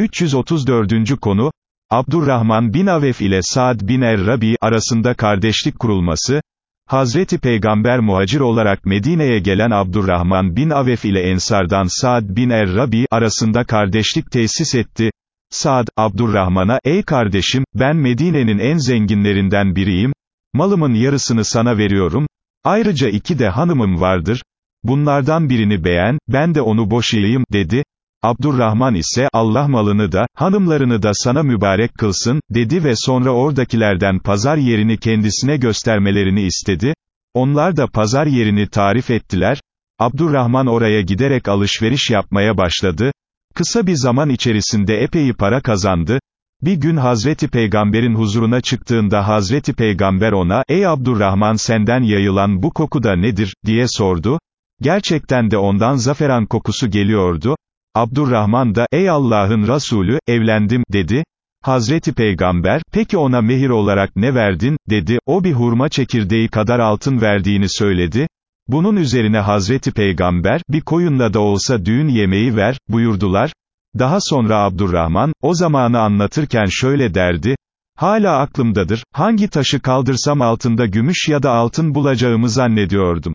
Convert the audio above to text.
334. konu, Abdurrahman bin Avef ile Saad bin Er-Rabi arasında kardeşlik kurulması, Hazreti Peygamber muhacir olarak Medine'ye gelen Abdurrahman bin Avef ile Ensardan Saad bin Er-Rabi arasında kardeşlik tesis etti. Saad, Abdurrahman'a, ey kardeşim, ben Medine'nin en zenginlerinden biriyim, malımın yarısını sana veriyorum, ayrıca iki de hanımım vardır, bunlardan birini beğen, ben de onu boşayayım, dedi, Abdurrahman ise, Allah malını da, hanımlarını da sana mübarek kılsın, dedi ve sonra oradakilerden pazar yerini kendisine göstermelerini istedi, onlar da pazar yerini tarif ettiler, Abdurrahman oraya giderek alışveriş yapmaya başladı, kısa bir zaman içerisinde epey para kazandı, bir gün Hazreti Peygamber'in huzuruna çıktığında Hazreti Peygamber ona, ey Abdurrahman senden yayılan bu koku da nedir, diye sordu, gerçekten de ondan zaferan kokusu geliyordu, Abdurrahman da, ey Allah'ın Resulü, evlendim, dedi. Hazreti Peygamber, peki ona mehir olarak ne verdin, dedi, o bir hurma çekirdeği kadar altın verdiğini söyledi. Bunun üzerine Hazreti Peygamber, bir koyunla da olsa düğün yemeği ver, buyurdular. Daha sonra Abdurrahman, o zamanı anlatırken şöyle derdi, hala aklımdadır, hangi taşı kaldırsam altında gümüş ya da altın bulacağımı zannediyordum.